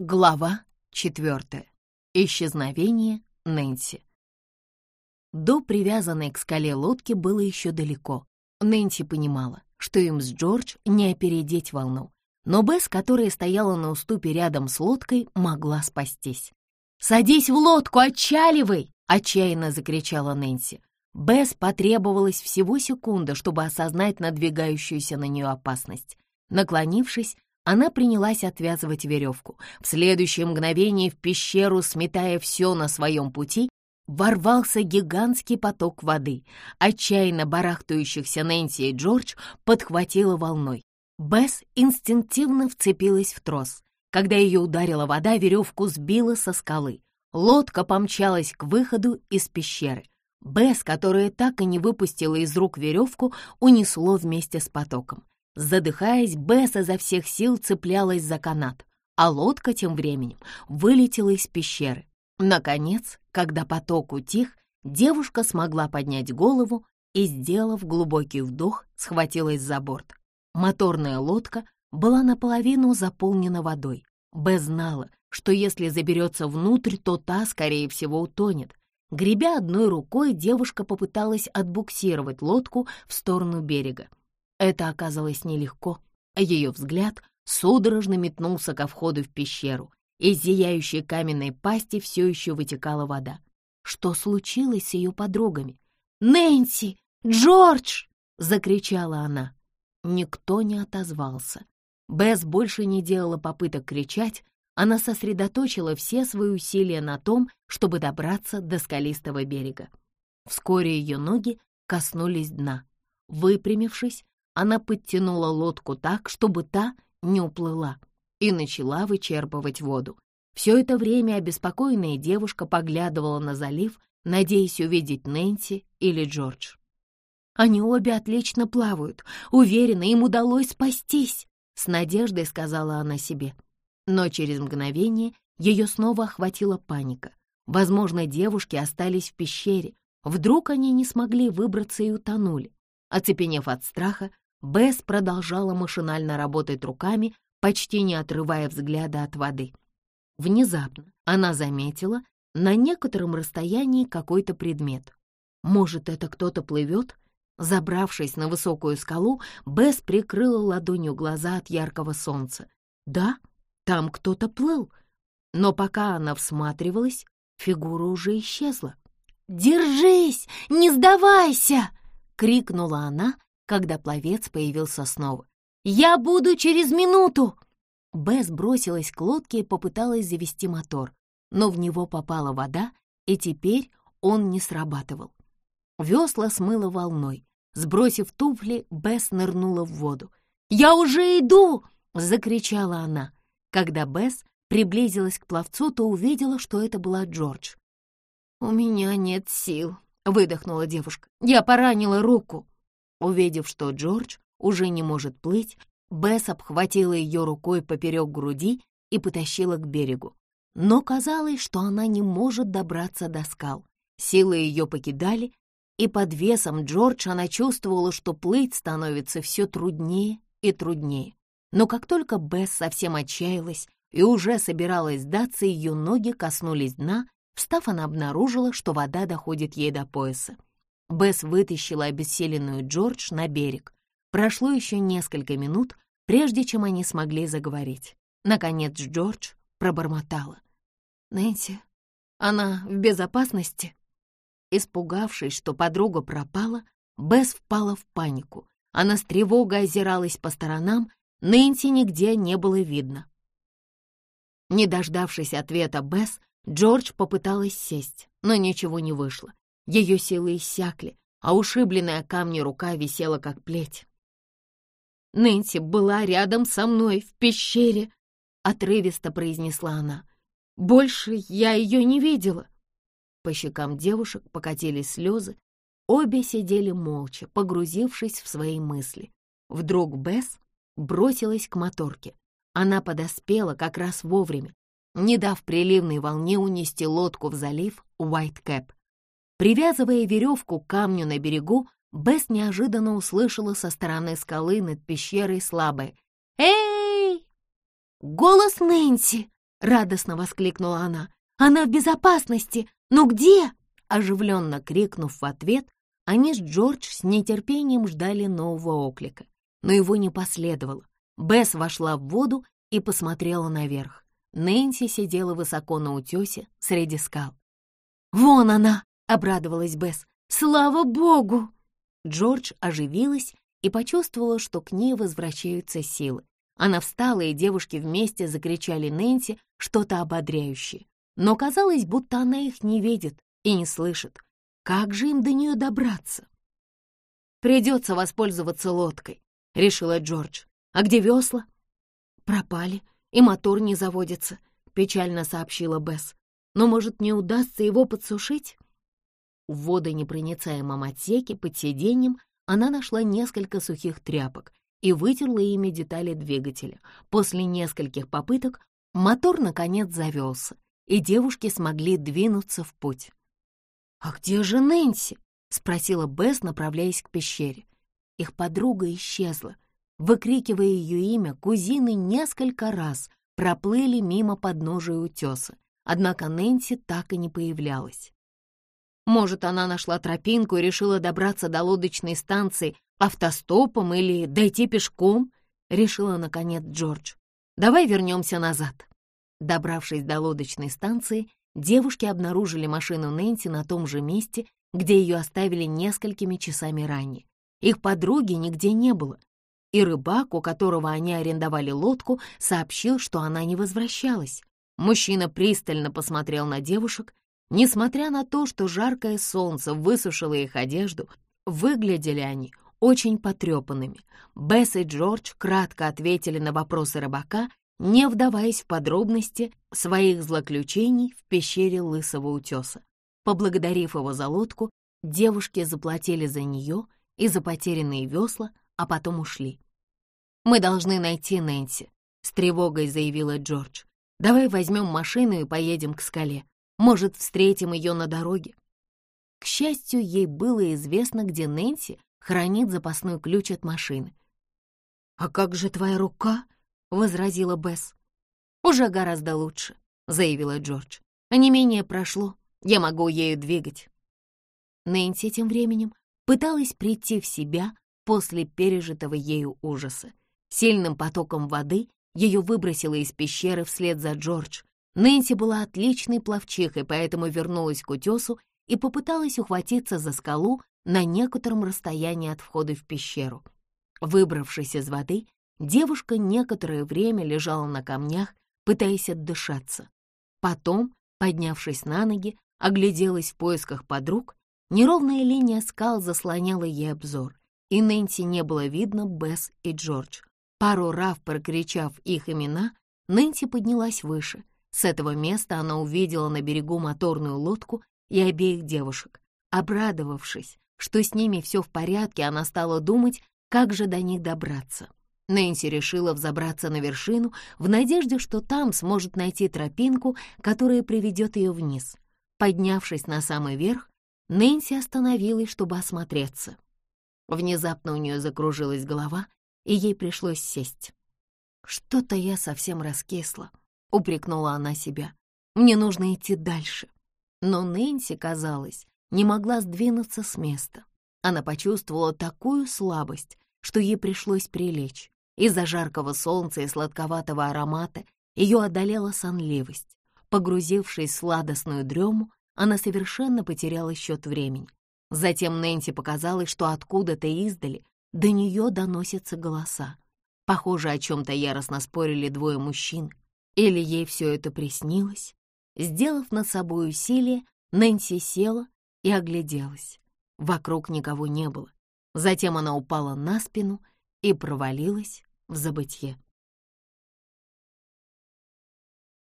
Глава четвертая. Исчезновение Нэнси. До привязанной к скале лодки было еще далеко. Нэнси понимала, что им с Джордж не опередить волну, но Бесс, которая стояла на уступе рядом с лодкой, могла спастись. «Садись в лодку, отчаливай!» — отчаянно закричала Нэнси. Бесс потребовалась всего секунда, чтобы осознать надвигающуюся на нее опасность. Наклонившись, она принялась отвязывать веревку. В следующее мгновение в пещеру, сметая все на своем пути, ворвался гигантский поток воды. Отчаянно барахтающихся Нэнси и Джордж подхватила волной. Бесс инстинктивно вцепилась в трос. Когда ее ударила вода, веревку сбила со скалы. Лодка помчалась к выходу из пещеры. Бесс, которая так и не выпустила из рук веревку, унесло вместе с потоком. Задыхаясь, Бесс изо всех сил цеплялась за канат, а лодка тем временем вылетела из пещеры. Наконец, когда поток утих, девушка смогла поднять голову и, сделав глубокий вдох, схватилась за борт. Моторная лодка была наполовину заполнена водой. Бесс знала, что если заберется внутрь, то та, скорее всего, утонет. Гребя одной рукой, девушка попыталась отбуксировать лодку в сторону берега. Это оказалось нелегко. Ее взгляд судорожно метнулся ко входу в пещеру. Из зияющей каменной пасти все еще вытекала вода. Что случилось с ее подругами? «Нэнси! Джордж!» — закричала она. Никто не отозвался. Бесс больше не делала попыток кричать, она сосредоточила все свои усилия на том, чтобы добраться до скалистого берега. Вскоре ее ноги коснулись дна. Выпрямившись, она подтянула лодку так, чтобы та не уплыла, и начала вычерпывать воду. Все это время обеспокоенная девушка поглядывала на залив, надеясь увидеть Нэнси или Джордж. «Они обе отлично плавают. Уверена, им удалось спастись», — с надеждой сказала она себе. Но через мгновение ее снова охватила паника. Возможно, девушки остались в пещере. Вдруг они не смогли выбраться и утонули. Оцепенев от страха, Бесс продолжала машинально работать руками, почти не отрывая взгляда от воды. Внезапно она заметила на некотором расстоянии какой-то предмет. Может, это кто-то плывет? Забравшись на высокую скалу, Бесс прикрыла ладонью глаза от яркого солнца. Да, там кто-то плыл. Но пока она всматривалась, фигура уже исчезла. «Держись! Не сдавайся!» — крикнула она, когда пловец появился снова. «Я буду через минуту!» Бесс бросилась к лодке и попыталась завести мотор, но в него попала вода, и теперь он не срабатывал. Весла смыло волной. Сбросив туфли, Бесс нырнула в воду. «Я уже иду!» — закричала она. Когда Бесс приблизилась к пловцу, то увидела, что это была Джордж. «У меня нет сил», — выдохнула девушка. «Я поранила руку». Увидев, что Джордж уже не может плыть, Бесс обхватила ее рукой поперек груди и потащила к берегу. Но казалось, что она не может добраться до скал. Силы ее покидали, и под весом Джордж она чувствовала, что плыть становится все труднее и труднее. Но как только Бесс совсем отчаялась и уже собиралась сдаться, ее ноги коснулись дна, встав, она обнаружила, что вода доходит ей до пояса. Бесс вытащила обессиленную Джордж на берег. Прошло еще несколько минут, прежде чем они смогли заговорить. Наконец Джордж пробормотала. «Нэнси, она в безопасности?» Испугавшись, что подруга пропала, Бесс впала в панику. Она с тревогой озиралась по сторонам, Нэнси нигде не было видно. Не дождавшись ответа Бесс, Джордж попыталась сесть, но ничего не вышло. Ее силы иссякли, а ушибленная камни рука висела как плеть. «Нэнси была рядом со мной в пещере», — отрывисто произнесла она. «Больше я ее не видела». По щекам девушек покатились слезы. Обе сидели молча, погрузившись в свои мысли. Вдруг Бесс бросилась к моторке. Она подоспела как раз вовремя, не дав приливной волне унести лодку в залив Уайт-Кэп. Привязывая веревку к камню на берегу, Бесс неожиданно услышала со стороны скалы над пещерой слабое «Эй!» «Голос Нэнси!» — радостно воскликнула она. «Она в безопасности! Ну где?» Оживленно крикнув в ответ, они с Джордж с нетерпением ждали нового оклика. Но его не последовало. Бесс вошла в воду и посмотрела наверх. Нэнси сидела высоко на утесе среди скал. «Вон она!» — обрадовалась Бесс. «Слава богу!» Джордж оживилась и почувствовала, что к ней возвращаются силы. Она встала, и девушки вместе закричали Нэнси что-то ободряющее. Но казалось, будто она их не видит и не слышит. Как же им до нее добраться? «Придется воспользоваться лодкой», — решила Джордж. «А где весла?» «Пропали, и мотор не заводится», — печально сообщила Бесс. «Но, может, не удастся его подсушить?» В водонепроницаемом отсеке под сиденьем она нашла несколько сухих тряпок и вытерла ими детали двигателя. После нескольких попыток мотор, наконец, завелся, и девушки смогли двинуться в путь. «А где же Нэнси?» — спросила Бесс, направляясь к пещере. Их подруга исчезла. Выкрикивая ее имя, кузины несколько раз проплыли мимо подножия утеса, однако Нэнси так и не появлялась. Может, она нашла тропинку и решила добраться до лодочной станции автостопом или дойти пешком? Решила, наконец, Джордж. Давай вернемся назад. Добравшись до лодочной станции, девушки обнаружили машину Нэнси на том же месте, где ее оставили несколькими часами ранее. Их подруги нигде не было, и рыбак, у которого они арендовали лодку, сообщил, что она не возвращалась. Мужчина пристально посмотрел на девушек. Несмотря на то, что жаркое солнце высушило их одежду, выглядели они очень потрепанными. Бесс и Джордж кратко ответили на вопросы рыбака не вдаваясь в подробности своих злоключений в пещере Лысого утеса. Поблагодарив его за лодку, девушки заплатили за нее и за потерянные весла, а потом ушли. «Мы должны найти Нэнси», — с тревогой заявила Джордж. «Давай возьмем машину и поедем к скале. Может, встретим ее на дороге». К счастью, ей было известно, где Нэнси хранит запасной ключ от машины. «А как же твоя рука?» — возразила Бесс. «Уже гораздо лучше», — заявила Джордж. «А не менее прошло, я могу ею двигать». Нэнси тем временем пыталась прийти в себя после пережитого ею ужаса. Сильным потоком воды ее выбросило из пещеры вслед за Джордж. Нэнси была отличной пловчихой, поэтому вернулась к утесу и попыталась ухватиться за скалу на некотором расстоянии от входа в пещеру. Выбравшись из воды, Девушка некоторое время лежала на камнях, пытаясь отдышаться. Потом, поднявшись на ноги, огляделась в поисках подруг. Неровная линия скал заслоняла ей обзор, и Нэнси не было видно Бесс и Джордж. Пару раз прокричав их имена, Нэнси поднялась выше. С этого места она увидела на берегу моторную лодку и обеих девушек. Обрадовавшись, что с ними все в порядке, она стала думать, как же до них добраться. Нэнси решила взобраться на вершину в надежде, что там сможет найти тропинку, которая приведет ее вниз. Поднявшись на самый верх, Нэнси остановилась, чтобы осмотреться. Внезапно у нее закружилась голова, и ей пришлось сесть. «Что-то я совсем раскисла», — упрекнула она себя. «Мне нужно идти дальше». Но Нэнси, казалось, не могла сдвинуться с места. Она почувствовала такую слабость, что ей пришлось прилечь. Из-за жаркого солнца и сладковатого аромата ее одолела сонливость. Погрузившись в сладостную дрему, она совершенно потеряла счет времени. Затем Нэнси показалось, что откуда-то издали до нее доносятся голоса. Похоже, о чем-то яростно спорили двое мужчин. Или ей все это приснилось? Сделав над собой усилие, Нэнси села и огляделась. Вокруг никого не было. Затем она упала на спину и провалилась в забытье.